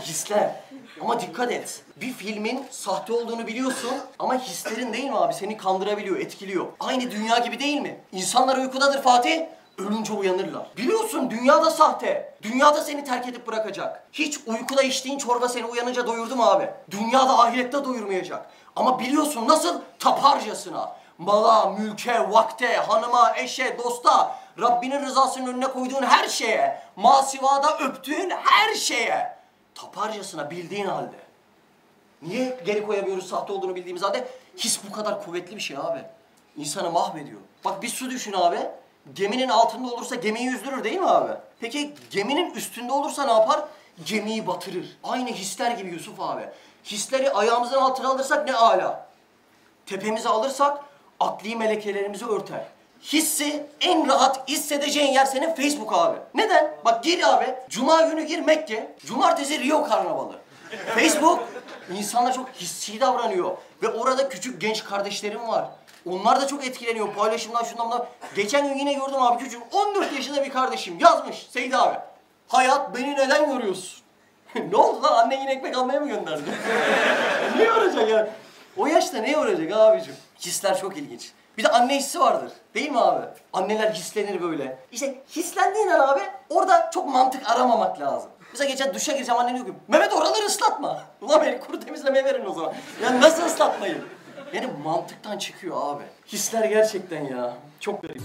hisler. Ama dikkat et. Bir filmin sahte olduğunu biliyorsun ama hislerin değil mi abi? Seni kandırabiliyor, etkiliyor. Aynı dünya gibi değil mi? İnsanlar uykudadır Fatih. Ölünce uyanırlar. Biliyorsun dünya da sahte. Dünya da seni terk edip bırakacak. Hiç uykuda içtiğin çorba seni uyanınca doyurdu mu abi? Dünya da ahirette doyurmayacak. Ama biliyorsun nasıl? Taparcasına. Mala, mülke, vakte, hanıma, eşe, dosta, Rabbinin rızasının önüne koyduğun her şeye, masivada öptüğün her şeye, taparcasına bildiğin halde. Niye geri koyamıyoruz sahte olduğunu bildiğimiz halde? His bu kadar kuvvetli bir şey abi. İnsanı mahvediyor. Bak bir su düşün abi. Geminin altında olursa gemiyi yüzdürür değil mi abi? Peki geminin üstünde olursa ne yapar? Gemiyi batırır. Aynı hisler gibi Yusuf abi. Hisleri ayağımızın altına alırsak ne ala. Tepemize alırsak akli melekelerimizi örter. Hissi en rahat hissedeceğin yer senin Facebook abi. Neden? Bak gir abi. Cuma günü gir Mekke. Cumartesi Rio Karnavalı. Facebook insanlar çok hissi davranıyor. Ve orada küçük genç kardeşlerim var. Onlar da çok etkileniyor paylaşımdan şundan bundan. Geçen gün yine gördüm abi küçük 14 yaşında bir kardeşim yazmış Seydi abi. Hayat beni neden yoruyorsun? ne oldu lan annen yine ekmek almaya mı gönderdi? ne yoracak ya? O yaşta ne yoracak abicim? Hisler çok ilginç. Bir de anne hissi vardır. Değil mi abi? Anneler hislenir böyle. İşte hislendiğin an abi orada çok mantık aramamak lazım. Mesela geçen duşa gireceğim annen diyor ki Mehmet oraları ıslatma. Ulan beni kuru temizlemeye verin o zaman. Ya nasıl ıslatmayın? Yani mantıktan çıkıyor abi. Hisler gerçekten ya. Çok garip.